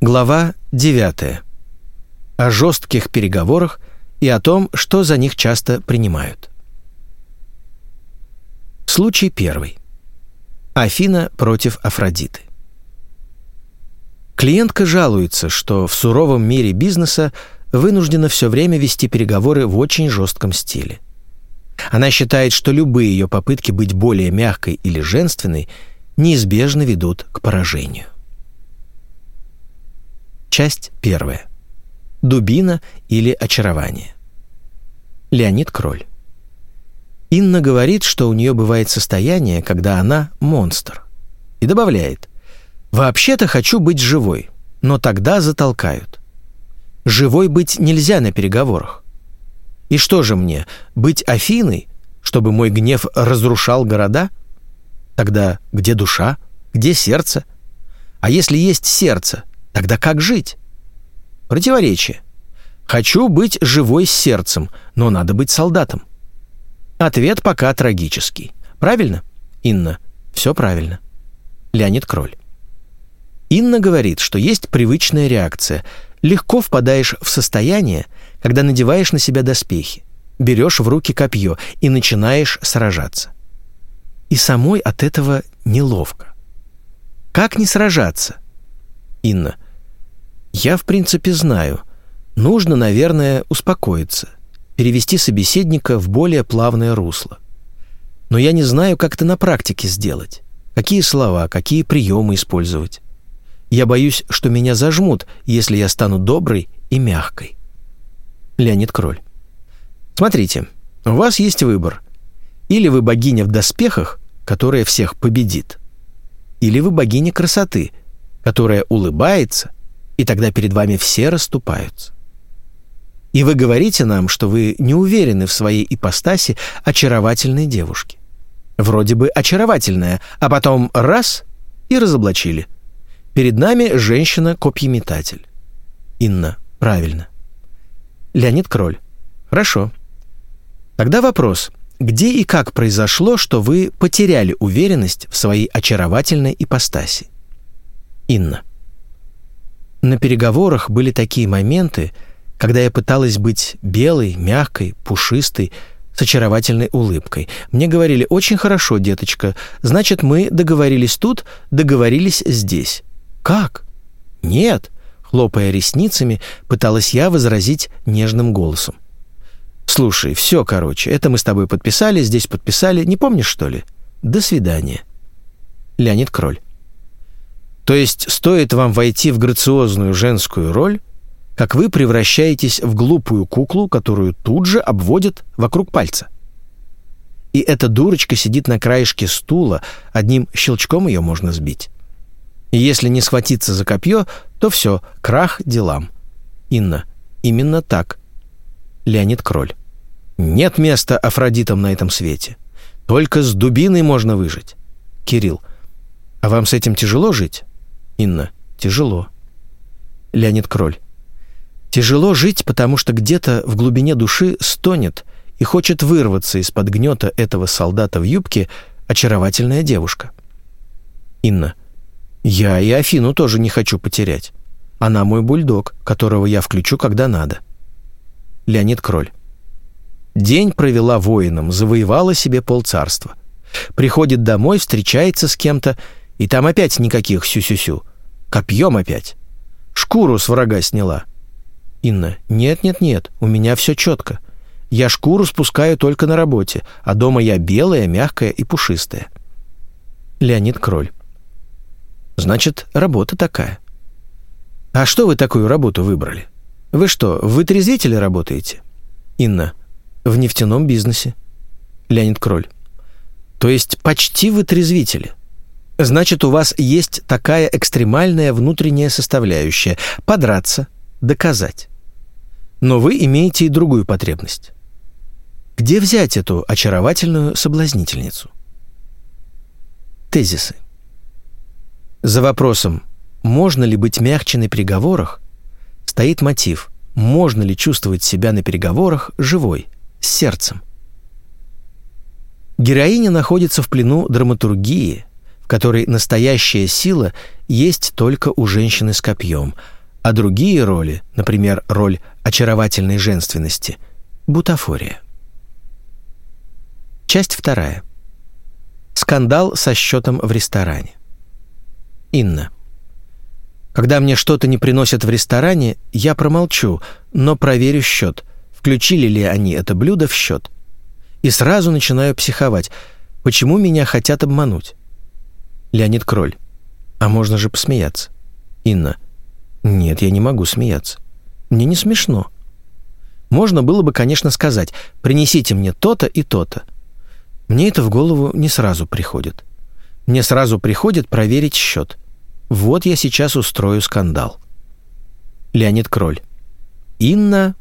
Глава 9. О жестких переговорах и о том, что за них часто принимают. Случай первый. Афина против Афродиты. Клиентка жалуется, что в суровом мире бизнеса вынуждена все время вести переговоры в очень жестком стиле. Она считает, что любые ее попытки быть более мягкой или женственной неизбежно ведут к поражению. Часть первая. Дубина или очарование. Леонид Кроль. Инна говорит, что у нее бывает состояние, когда она монстр. И добавляет, «Вообще-то хочу быть живой, но тогда затолкают. Живой быть нельзя на переговорах. И что же мне, быть Афиной, чтобы мой гнев разрушал города? Тогда где душа? Где сердце? А если есть сердце, Тогда как жить? Противоречие. Хочу быть живой с сердцем, но надо быть солдатом. Ответ пока трагический. Правильно? Инна. Все правильно. Леонид Кроль. Инна говорит, что есть привычная реакция. Легко впадаешь в состояние, когда надеваешь на себя доспехи, берешь в руки копье и начинаешь сражаться. И самой от этого неловко. Как не сражаться? Инна. Я, в принципе, знаю. Нужно, наверное, успокоиться, перевести собеседника в более плавное русло. Но я не знаю, как это на практике сделать. Какие слова, какие приемы использовать. Я боюсь, что меня зажмут, если я стану доброй и мягкой. Леонид Кроль. Смотрите, у вас есть выбор. Или вы богиня в доспехах, которая всех победит. Или вы богиня красоты, которая улыбается и тогда перед вами все расступаются. И вы говорите нам, что вы не уверены в своей ипостаси очаровательной девушки. Вроде бы очаровательная, а потом раз — и разоблачили. Перед нами женщина-копьеметатель. Инна, правильно. Леонид Кроль. Хорошо. Тогда вопрос. Где и как произошло, что вы потеряли уверенность в своей очаровательной ипостаси? Инна. На переговорах были такие моменты, когда я пыталась быть белой, мягкой, пушистой, с очаровательной улыбкой. Мне говорили «Очень хорошо, деточка. Значит, мы договорились тут, договорились здесь». «Как?» «Нет», — хлопая ресницами, пыталась я возразить нежным голосом. «Слушай, все, короче, это мы с тобой подписали, здесь подписали. Не помнишь, что ли? До свидания». Леонид Кроль. То есть стоит вам войти в грациозную женскую роль, как вы превращаетесь в глупую куклу, которую тут же обводят вокруг пальца. И эта дурочка сидит на краешке стула, одним щелчком ее можно сбить. И если не схватиться за копье, то все, крах делам. Инна, именно так. Леонид Кроль. Нет места Афродитам на этом свете. Только с дубиной можно выжить. Кирилл. А вам с этим тяжело жить? Инна. Тяжело. Леонид Кроль. Тяжело жить, потому что где-то в глубине души стонет и хочет вырваться из-под гнета этого солдата в юбке очаровательная девушка. Инна. Я и Афину тоже не хочу потерять. Она мой бульдог, которого я включу, когда надо. Леонид Кроль. День провела воином, завоевала себе полцарства. Приходит домой, встречается с кем-то, и там опять никаких сю-сю-сю. Копьем опять. Шкуру с врага сняла. Инна. Нет-нет-нет, у меня все четко. Я шкуру спускаю только на работе, а дома я белая, мягкая и пушистая. Леонид Кроль. Значит, работа такая. А что вы такую работу выбрали? Вы что, в вытрезвителе работаете? Инна. В нефтяном бизнесе. Леонид Кроль. То есть почти вытрезвители. Значит, у вас есть такая экстремальная внутренняя составляющая – подраться, доказать. Но вы имеете и другую потребность. Где взять эту очаровательную соблазнительницу? Тезисы. За вопросом «можно ли быть мягче на переговорах?» стоит мотив «можно ли чувствовать себя на переговорах живой, с сердцем?» Героиня находится в плену драматургии – которой настоящая сила есть только у женщины с копьем, а другие роли, например, роль очаровательной женственности – бутафория. Часть вторая. Скандал со счетом в ресторане. Инна. Когда мне что-то не приносят в ресторане, я промолчу, но проверю счет, включили ли они это блюдо в счет. И сразу начинаю психовать. Почему меня хотят обмануть? Леонид Кроль. А можно же посмеяться. Инна. Нет, я не могу смеяться. Мне не смешно. Можно было бы, конечно, сказать, принесите мне то-то и то-то. Мне это в голову не сразу приходит. Мне сразу приходит проверить счет. Вот я сейчас устрою скандал. Леонид Кроль. Инна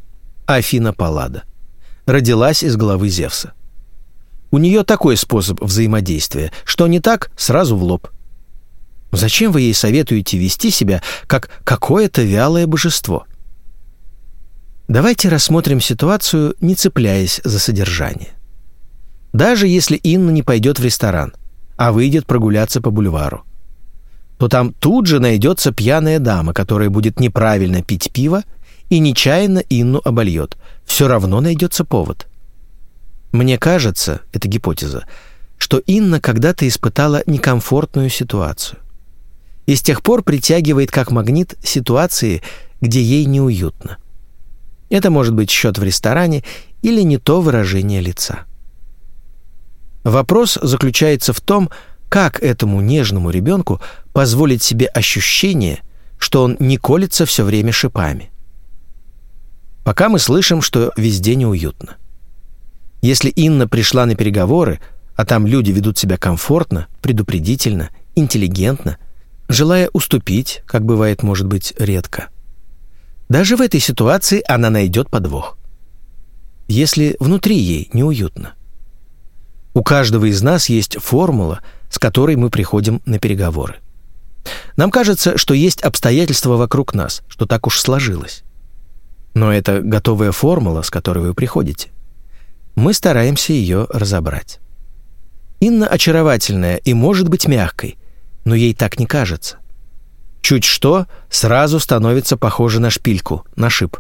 Афина Паллада. Родилась из головы Зевса. У нее такой способ взаимодействия, что не так, сразу в лоб. Зачем вы ей советуете вести себя как какое-то вялое божество? Давайте рассмотрим ситуацию, не цепляясь за содержание. Даже если Инна не пойдет в ресторан, а выйдет прогуляться по бульвару, то там тут же найдется пьяная дама, которая будет неправильно пить пиво и нечаянно Инну обольет. Все равно найдется повод. Мне кажется, это гипотеза, что Инна когда-то испытала некомфортную ситуацию. И с тех пор притягивает как магнит ситуации, где ей неуютно. Это может быть счет в ресторане или не то выражение лица. Вопрос заключается в том, как этому нежному ребенку позволить себе ощущение, что он не колется все время шипами. Пока мы слышим, что везде неуютно. Если Инна пришла на переговоры, а там люди ведут себя комфортно, предупредительно, интеллигентно, желая уступить, как бывает, может быть, редко. Даже в этой ситуации она найдет подвох. Если внутри ей неуютно. У каждого из нас есть формула, с которой мы приходим на переговоры. Нам кажется, что есть обстоятельства вокруг нас, что так уж сложилось. Но это готовая формула, с которой вы приходите мы стараемся ее разобрать. Инна очаровательная и может быть мягкой, но ей так не кажется. Чуть что, сразу становится похоже на шпильку, на шип.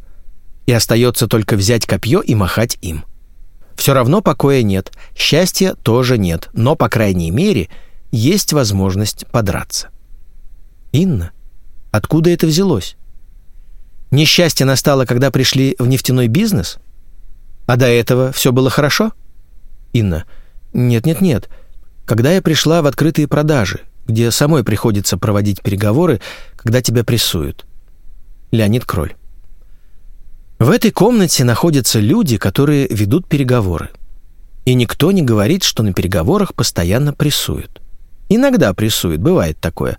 И остается только взять копье и махать им. Все равно покоя нет, счастья тоже нет, но, по крайней мере, есть возможность подраться. Инна, откуда это взялось? Несчастье настало, когда пришли в нефтяной бизнес – а до этого все было хорошо? Инна. Нет-нет-нет. Когда я пришла в открытые продажи, где самой приходится проводить переговоры, когда тебя прессуют. Леонид Кроль. В этой комнате находятся люди, которые ведут переговоры. И никто не говорит, что на переговорах постоянно прессуют. Иногда прессуют, бывает такое.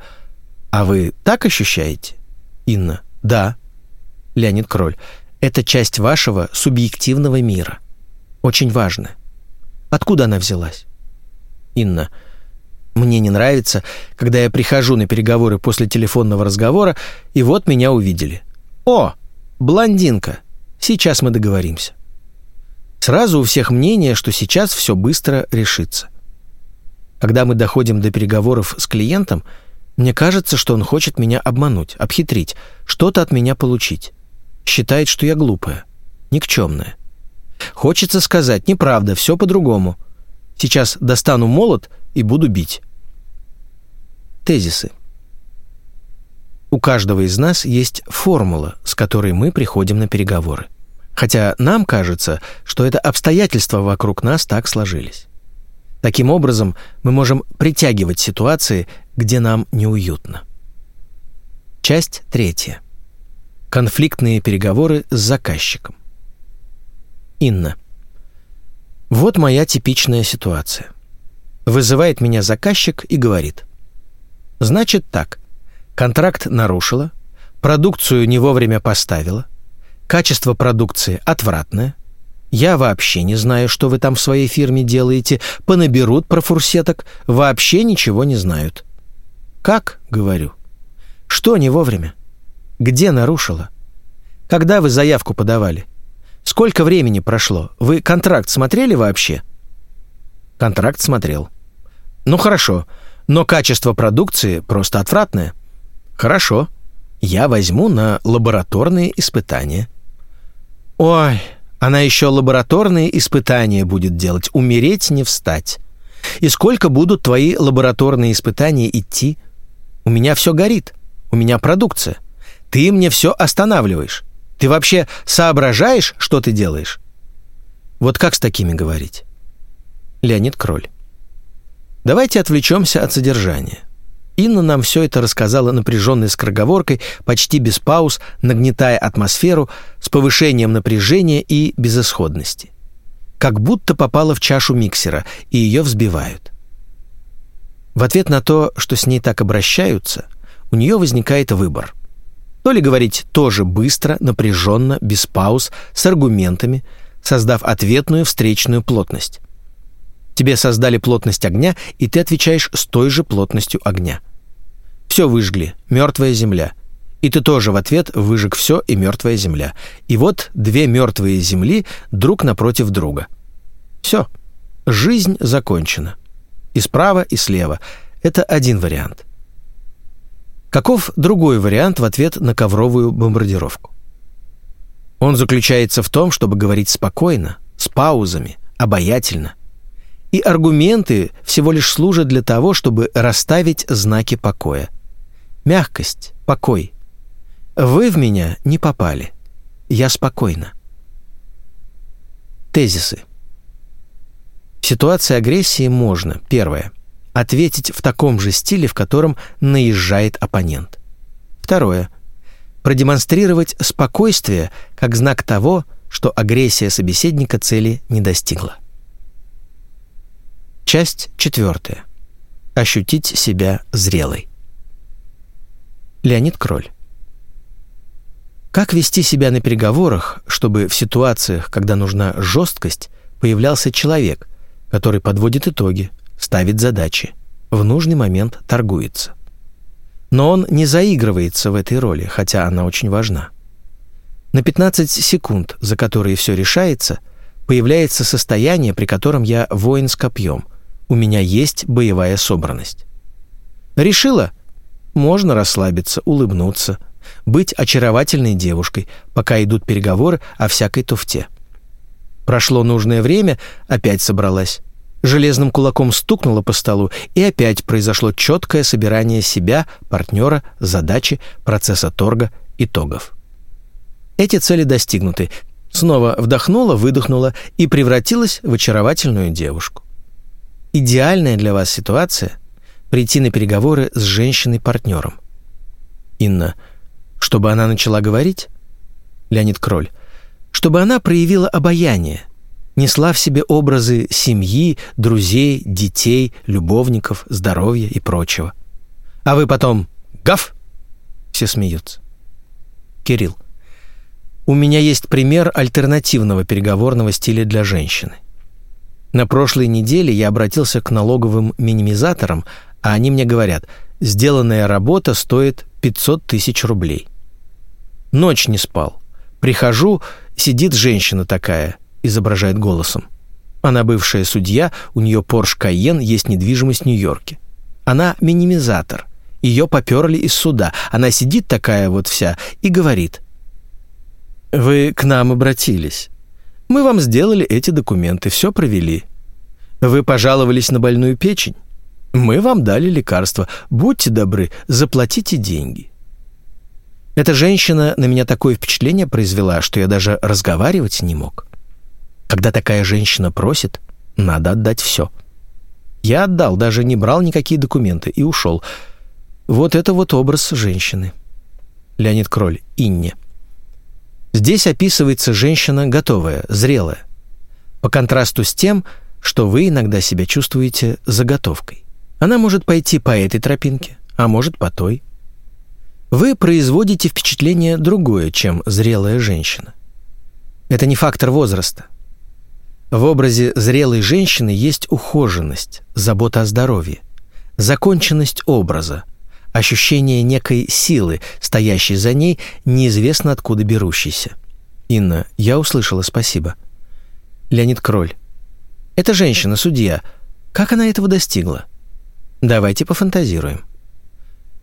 А вы так ощущаете? Инна. Да. Леонид Кроль. Это часть вашего субъективного мира. Очень важно. Откуда она взялась? Инна. Мне не нравится, когда я прихожу на переговоры после телефонного разговора, и вот меня увидели. О, блондинка. Сейчас мы договоримся. Сразу у всех мнение, что сейчас все быстро решится. Когда мы доходим до переговоров с клиентом, мне кажется, что он хочет меня обмануть, обхитрить, что-то от меня получить считает, что я глупая, никчемная. Хочется сказать, неправда, все по-другому. Сейчас достану молот и буду бить. Тезисы. У каждого из нас есть формула, с которой мы приходим на переговоры. Хотя нам кажется, что это обстоятельства вокруг нас так сложились. Таким образом, мы можем притягивать ситуации, где нам неуютно. Часть третья. Конфликтные переговоры с заказчиком. Инна. Вот моя типичная ситуация. Вызывает меня заказчик и говорит. Значит так, контракт нарушила, продукцию не вовремя поставила, качество продукции отвратное, я вообще не знаю, что вы там в своей фирме делаете, понаберут про фурсеток, вообще ничего не знают. Как, говорю. Что не вовремя? Где нарушила? Когда вы заявку подавали? Сколько времени прошло? Вы контракт смотрели вообще? Контракт смотрел. Ну хорошо. Но качество продукции просто отвратное. Хорошо, я возьму на лабораторные испытания. Ой, она еще лабораторные испытания будет делать, умереть не встать. И сколько будут твои лабораторные испытания идти? У меня все горит, у меня продукция. Ты мне все останавливаешь. Ты вообще соображаешь, что ты делаешь? Вот как с такими говорить? Леонид Кроль. Давайте отвлечемся от содержания. Инна нам все это рассказала напряженной скороговоркой, почти без пауз, нагнетая атмосферу с повышением напряжения и безысходности. Как будто попала в чашу миксера, и ее взбивают. В ответ на то, что с ней так обращаются, у нее возникает выбор. То ли говорить тоже быстро, напряженно, без пауз, с аргументами, создав ответную встречную плотность. Тебе создали плотность огня, и ты отвечаешь с той же плотностью огня. Все выжгли, мертвая земля. И ты тоже в ответ выжег все и мертвая земля. И вот две мертвые земли друг напротив друга. Все. Жизнь закончена. И справа, и слева. Это один вариант. Каков другой вариант в ответ на ковровую бомбардировку? Он заключается в том, чтобы говорить спокойно, с паузами, обаятельно. И аргументы всего лишь служат для того, чтобы расставить знаки покоя – Мягкость, покой. Вы в меня не попали. Я спокойна. Тезисы. В ситуации агрессии можно, первое, ответить в таком же стиле, в котором наезжает оппонент. Второе, продемонстрировать спокойствие как знак того, что агрессия собеседника цели не достигла. Часть четвертая. Ощутить себя зрелой. Леонид Кроль. Как вести себя на переговорах, чтобы в ситуациях, когда нужна жесткость, появлялся человек, который подводит итоги, ставит задачи, в нужный момент торгуется. Но он не заигрывается в этой роли, хотя она очень важна. На 15 секунд, за которые все решается, появляется состояние, при котором я воин с копьем. У меня есть боевая собранность. Решила? Можно расслабиться, улыбнуться, быть очаровательной девушкой, пока идут переговоры о всякой туфте. Прошло нужное время, опять собралась. Железным кулаком стукнула по столу, и опять произошло четкое собирание себя, партнера, задачи, процесса торга, итогов. Эти цели достигнуты. Снова вдохнула, выдохнула и превратилась в очаровательную девушку. Идеальная для вас ситуация — прийти на переговоры с женщиной-партнером. Инна. Чтобы она начала говорить? Леонид Кроль. Чтобы она проявила обаяние, несла в себе образы семьи, друзей, детей, любовников, здоровья и прочего. А вы потом «Гав!» Все смеются. Кирилл. У меня есть пример альтернативного переговорного стиля для женщины. На прошлой неделе я обратился к налоговым минимизаторам, а они мне говорят, сделанная работа стоит 500 тысяч рублей. Ночь не спал. Прихожу, сидит женщина такая, изображает голосом. Она бывшая судья, у нее Porsche Cayenne, есть недвижимость в Нью-Йорке. Она минимизатор. Ее поперли из суда. Она сидит такая вот вся и говорит. «Вы к нам обратились. Мы вам сделали эти документы, все провели. Вы пожаловались на больную печень. Мы вам дали лекарство. Будьте добры, заплатите деньги. Эта женщина на меня такое впечатление произвела, что я даже разговаривать не мог. Когда такая женщина просит, надо отдать все. Я отдал, даже не брал никакие документы и ушел. Вот это вот образ женщины. Леонид Кроль, Инне. Здесь описывается женщина готовая, зрелая. По контрасту с тем, что вы иногда себя чувствуете заготовкой. Она может пойти по этой тропинке, а может по той. Вы производите впечатление другое, чем зрелая женщина. Это не фактор возраста. В образе зрелой женщины есть ухоженность, забота о здоровье, законченность образа, ощущение некой силы, стоящей за ней, неизвестно откуда берущейся. Инна, я услышала спасибо. Леонид Кроль. Это женщина, судья. Как она этого достигла? Давайте пофантазируем.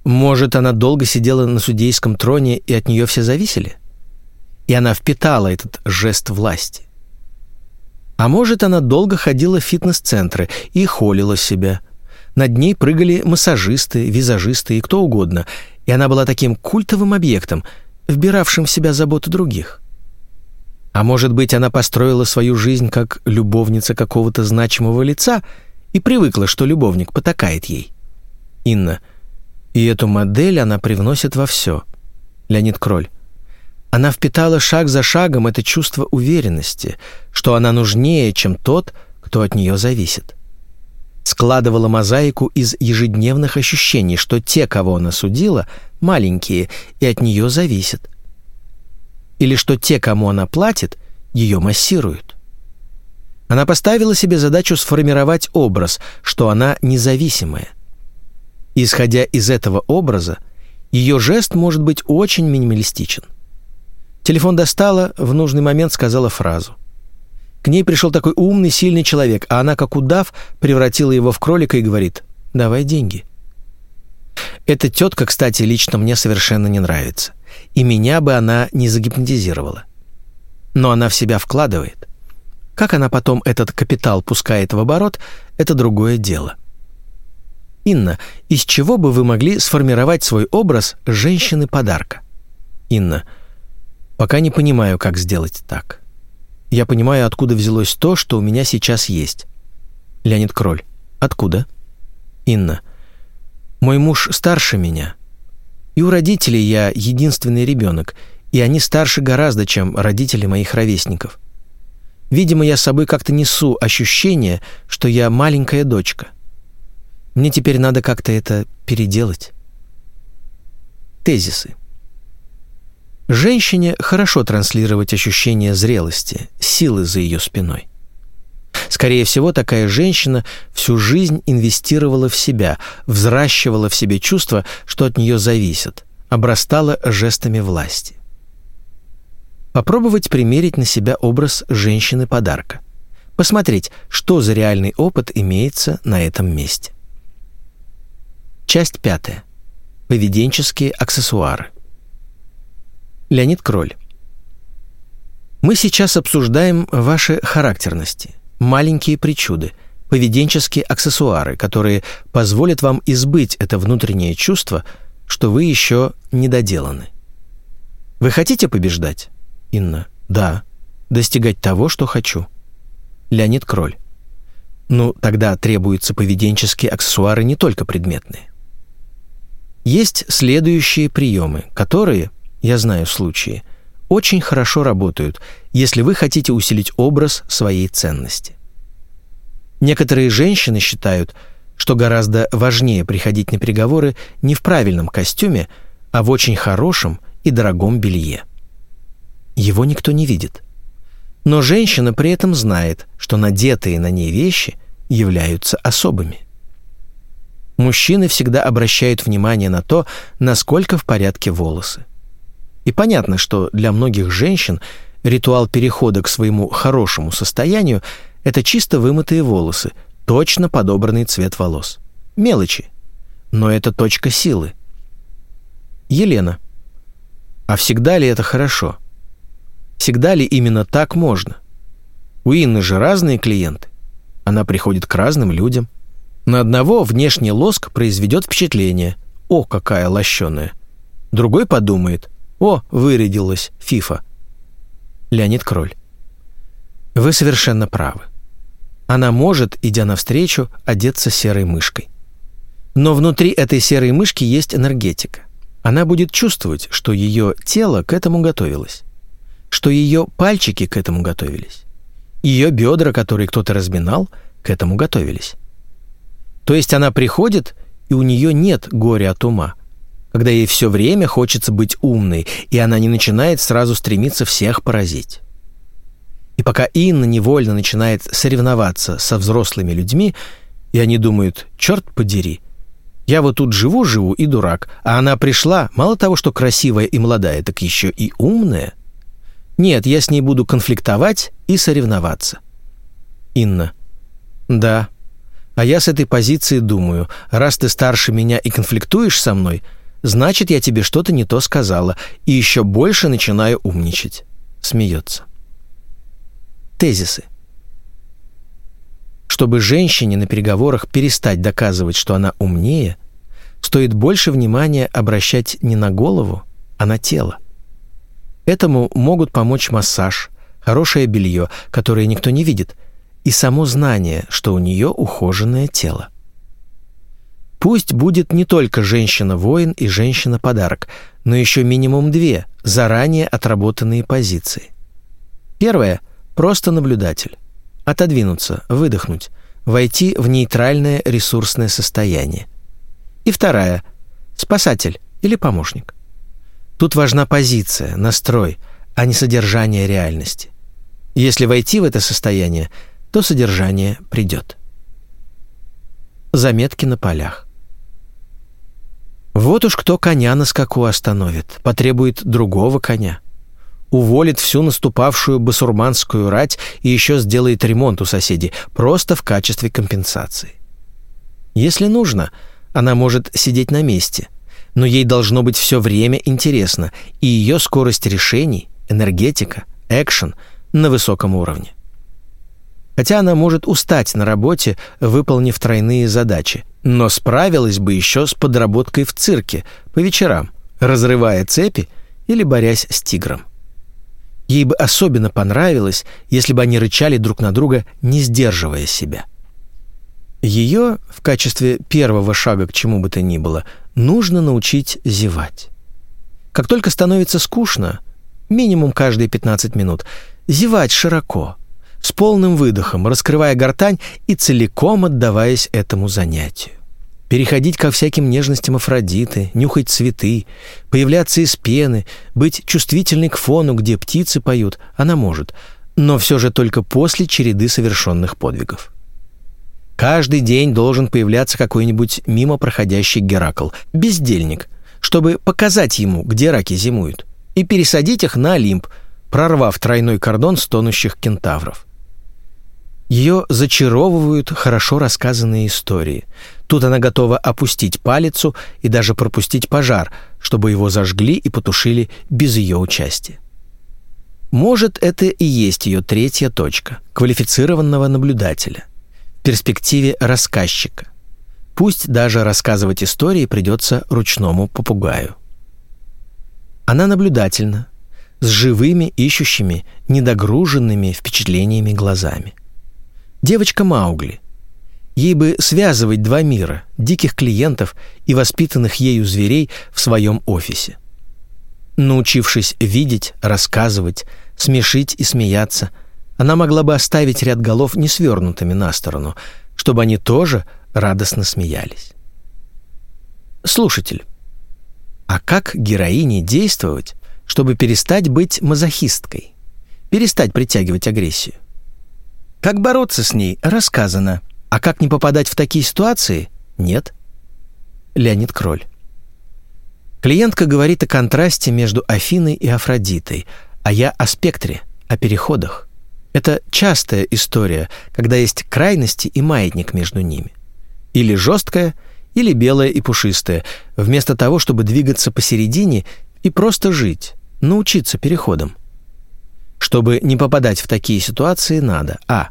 Может, она долго сидела на судейском троне, и от нее все зависели? И она впитала этот жест власти. А может, она долго ходила в фитнес-центры и холила себя. Над ней прыгали массажисты, визажисты и кто угодно, и она была таким культовым объектом, вбиравшим в себя заботу других. А может быть, она построила свою жизнь как любовница какого-то значимого лица и привыкла, что любовник потакает ей. Инна. И эту модель она привносит во все. Леонид Кроль. Она впитала шаг за шагом это чувство уверенности, что она нужнее, чем тот, кто от нее зависит. Складывала мозаику из ежедневных ощущений, что те, кого она судила, маленькие и от нее зависят. Или что те, кому она платит, ее массируют. Она поставила себе задачу сформировать образ, что она независимая. Исходя из этого образа, ее жест может быть очень минималистичен. Телефон достала, в нужный момент сказала фразу. К ней пришел такой умный, сильный человек, а она, как удав, превратила его в кролика и говорит «давай деньги». Эта тетка, кстати, лично мне совершенно не нравится. И меня бы она не загипнотизировала. Но она в себя вкладывает. Как она потом этот капитал пускает в оборот, это другое дело. Инна, из чего бы вы могли сформировать свой образ женщины-подарка? Инна, Пока не понимаю, как сделать так. Я понимаю, откуда взялось то, что у меня сейчас есть. Леонид Кроль. Откуда? Инна. Мой муж старше меня. И у родителей я единственный ребенок, и они старше гораздо, чем родители моих ровесников. Видимо, я с собой как-то несу ощущение, что я маленькая дочка. Мне теперь надо как-то это переделать. Тезисы. Женщине хорошо транслировать ощущение зрелости, силы за ее спиной. Скорее всего, такая женщина всю жизнь инвестировала в себя, взращивала в себе чувства, что от нее зависят, обрастала жестами власти. Попробовать примерить на себя образ женщины-подарка. Посмотреть, что за реальный опыт имеется на этом месте. Часть пятая. Поведенческие аксессуары. Леонид Кроль. Мы сейчас обсуждаем ваши характерности, маленькие причуды, поведенческие аксессуары, которые позволят вам избыть это внутреннее чувство, что вы еще недоделаны. Вы хотите побеждать? Инна. Да. Достигать того, что хочу. Леонид Кроль. Ну, тогда требуются поведенческие аксессуары не только предметные. Есть следующие приемы, которые, я знаю случаи, очень хорошо работают, если вы хотите усилить образ своей ценности. Некоторые женщины считают, что гораздо важнее приходить на переговоры не в правильном костюме, а в очень хорошем и дорогом белье. Его никто не видит. Но женщина при этом знает, что надетые на ней вещи являются особыми. Мужчины всегда обращают внимание на то, насколько в порядке волосы. И понятно, что для многих женщин ритуал перехода к своему хорошему состоянию – это чисто вымытые волосы, точно подобранный цвет волос. Мелочи. Но это точка силы. Елена. А всегда ли это хорошо? Всегда ли именно так можно? У Инны же разные клиенты. Она приходит к разным людям. На одного внешний лоск произведет впечатление. О, какая лощеная. Другой подумает – о, вырядилась Фифа. Леонид Кроль. Вы совершенно правы. Она может, идя навстречу, одеться серой мышкой. Но внутри этой серой мышки есть энергетика. Она будет чувствовать, что ее тело к этому готовилось, что ее пальчики к этому готовились, ее бедра, которые кто-то разминал, к этому готовились. То есть она приходит, и у нее нет горя от ума – когда ей все время хочется быть умной, и она не начинает сразу стремиться всех поразить. И пока Инна невольно начинает соревноваться со взрослыми людьми, и они думают, черт подери, я вот тут живу-живу и дурак, а она пришла, мало того, что красивая и молодая, так еще и умная. Нет, я с ней буду конфликтовать и соревноваться. Инна. Да, А я с этой позиции думаю, раз ты старше меня и конфликтуешь со мной, значит, я тебе что-то не то сказала, и еще больше начинаю умничать. Смеется. Тезисы. Чтобы женщине на переговорах перестать доказывать, что она умнее, стоит больше внимания обращать не на голову, а на тело. Этому могут помочь массаж, хорошее белье, которое никто не видит, и само знание, что у нее ухоженное тело. Пусть будет не только женщина-воин и женщина-подарок, но еще минимум две заранее отработанные позиции. Первая – просто наблюдатель. Отодвинуться, выдохнуть, войти в нейтральное ресурсное состояние. И вторая – спасатель или помощник. Тут важна позиция, настрой, а не содержание реальности. Если войти в это состояние, то содержание придет. Заметки на полях. Вот уж кто коня на скаку остановит, потребует другого коня. Уволит всю наступавшую басурманскую рать и еще сделает ремонт у соседей, просто в качестве компенсации. Если нужно, она может сидеть на месте, но ей должно быть все время интересно, и ее скорость решений, энергетика, экшен на высоком уровне. Хотя она может устать на работе, выполнив тройные задачи, но справилась бы еще с подработкой в цирке по вечерам, разрывая цепи или борясь с тигром. Ей бы особенно понравилось, если бы они рычали друг на друга, не сдерживая себя. Ее, в качестве первого шага к чему бы то ни было, нужно научить зевать. Как только становится скучно, минимум каждые 15 минут, зевать широко, с полным выдохом, раскрывая гортань и целиком отдаваясь этому занятию. Переходить ко всяким нежностям Афродиты, нюхать цветы, появляться из пены, быть чувствительной к фону, где птицы поют, она может, но все же только после череды совершенных подвигов. Каждый день должен появляться какой-нибудь мимо проходящий Геракл, бездельник, чтобы показать ему, где раки зимуют, и пересадить их на Олимп, прорвав тройной кордон стонущих кентавров. Ее зачаровывают хорошо рассказанные истории. Тут она готова опустить палицу и даже пропустить пожар, чтобы его зажгли и потушили без ее участия. Может, это и есть ее третья точка – квалифицированного наблюдателя – перспективе рассказчика. Пусть даже рассказывать истории придется ручному попугаю. Она наблюдательна, с живыми, ищущими, недогруженными впечатлениями глазами. Девочка Маугли. Ей бы связывать два мира, диких клиентов и воспитанных ею зверей в своем офисе. Научившись видеть, рассказывать, смешить и смеяться – она могла бы оставить ряд голов несвернутыми на сторону, чтобы они тоже радостно смеялись. Слушатель, а как героине действовать, чтобы перестать быть мазохисткой, перестать притягивать агрессию? Как бороться с ней, рассказано, а как не попадать в такие ситуации, нет. Леонид Кроль. Клиентка говорит о контрасте между Афиной и Афродитой, а я о спектре, о переходах. Это частая история, когда есть крайности и маятник между ними. Или жесткая, или белая и пушистая, вместо того, чтобы двигаться посередине и просто жить, научиться переходам. Чтобы не попадать в такие ситуации, надо а.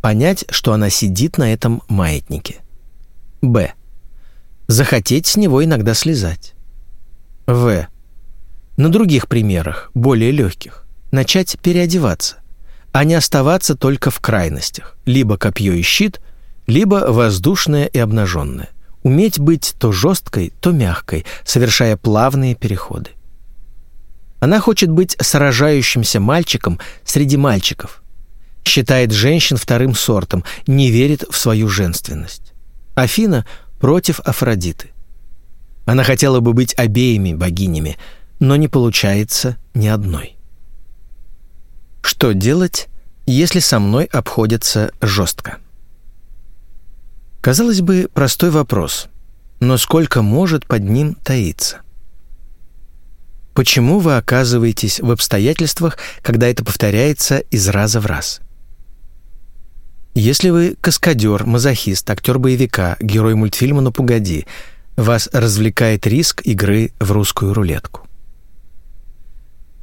Понять, что она сидит на этом маятнике. б. Захотеть с него иногда слезать. в. На других примерах, более легких, начать переодеваться а не оставаться только в крайностях, либо копье и щит, либо воздушное и обнаженное. Уметь быть то жесткой, то мягкой, совершая плавные переходы. Она хочет быть сражающимся мальчиком среди мальчиков. Считает женщин вторым сортом, не верит в свою женственность. Афина против Афродиты. Она хотела бы быть обеими богинями, но не получается ни одной. Что делать, если со мной обходятся жестко? Казалось бы, простой вопрос, но сколько может под ним таиться? Почему вы оказываетесь в обстоятельствах, когда это повторяется из раза в раз? Если вы каскадер, мазохист, актер боевика, герой мультфильма «Ну погоди», вас развлекает риск игры в русскую рулетку.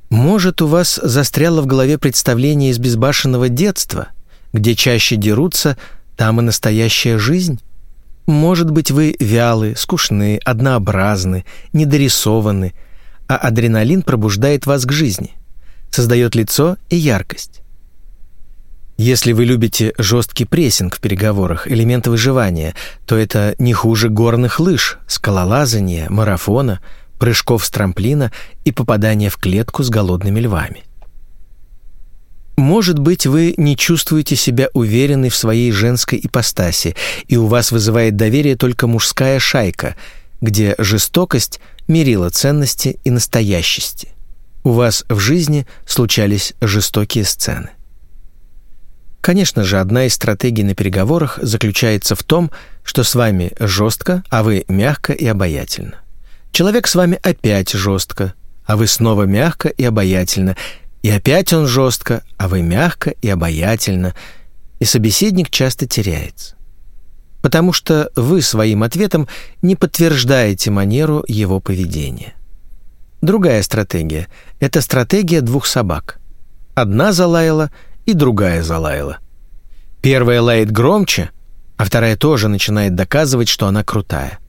Может, у вас застряло в голове представление из безбашенного детства, где чаще дерутся, там и настоящая жизнь? Может быть, вы вялы, скучны, однообразны, недорисованы, а адреналин пробуждает вас к жизни, создает лицо и яркость. Если вы любите жесткий прессинг в переговорах, элементы выживания, то это не хуже горных лыж, скалолазания, марафона, прыжков с трамплина и попадания в клетку с голодными львами. Может быть, вы не чувствуете себя уверенной в своей женской ипостаси, и у вас вызывает доверие только мужская шайка, где жестокость мерила ценности и настоящести. У вас в жизни случались жестокие сцены. Конечно же, одна из стратегий на переговорах заключается в том, что с вами жестко, а вы мягко и обаятельно. Человек с вами опять жестко, а вы снова мягко и обаятельно. И опять он жестко, а вы мягко и обаятельно. И собеседник часто теряется. Потому что вы своим ответом не подтверждаете манеру его поведения. Другая стратегия – это стратегия двух собак. Одна залаяла – и другая залаяла. Первая лает громче, а вторая тоже начинает доказывать, что она крутая.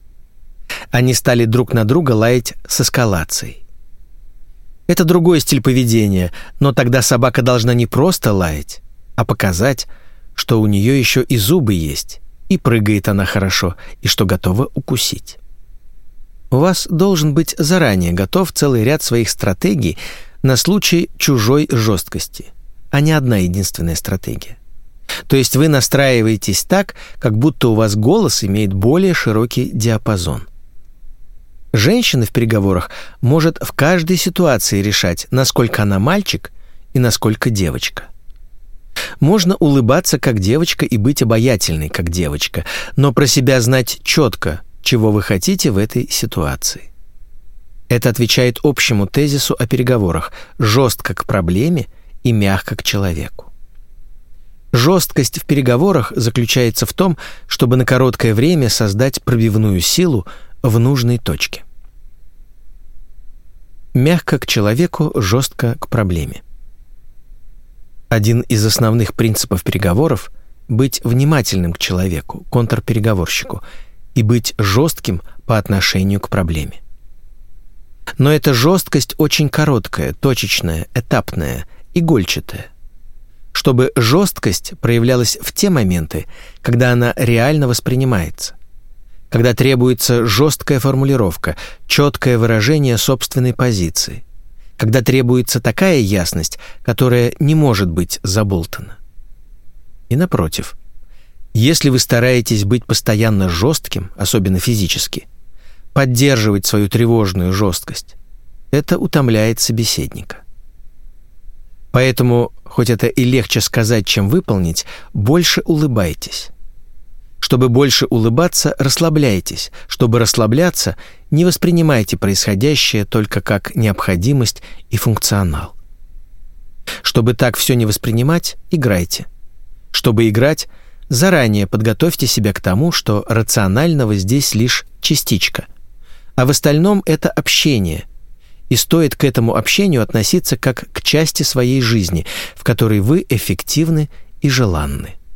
Они стали друг на друга лаять с эскалацией. Это другой стиль поведения, но тогда собака должна не просто лаять, а показать, что у нее еще и зубы есть, и прыгает она хорошо, и что готова укусить. У вас должен быть заранее готов целый ряд своих стратегий на случай чужой жесткости а не одна единственная стратегия. То есть вы настраиваетесь так, как будто у вас голос имеет более широкий диапазон. Женщина в переговорах может в каждой ситуации решать, насколько она мальчик и насколько девочка. Можно улыбаться как девочка и быть обаятельной как девочка, но про себя знать четко, чего вы хотите в этой ситуации. Это отвечает общему тезису о переговорах «жестко к проблеме» и мягко к человеку. Жесткость в переговорах заключается в том, чтобы на короткое время создать пробивную силу в нужной точке. Мягко к человеку, жестко к проблеме. Один из основных принципов переговоров – быть внимательным к человеку, контрпереговорщику, и быть жестким по отношению к проблеме. Но эта жесткость очень короткая, точечная, этапная игольчатая. Чтобы жесткость проявлялась в те моменты, когда она реально воспринимается. Когда требуется жесткая формулировка, четкое выражение собственной позиции. Когда требуется такая ясность, которая не может быть заболтана. И напротив, если вы стараетесь быть постоянно жестким, особенно физически, поддерживать свою тревожную жесткость, это утомляет собеседника. Поэтому, хоть это и легче сказать, чем выполнить, больше улыбайтесь. Чтобы больше улыбаться, расслабляйтесь. Чтобы расслабляться, не воспринимайте происходящее только как необходимость и функционал. Чтобы так все не воспринимать, играйте. Чтобы играть, заранее подготовьте себя к тому, что рационального здесь лишь частичка. А в остальном это общение – и стоит к этому общению относиться как к части своей жизни, в которой вы эффективны и желанны.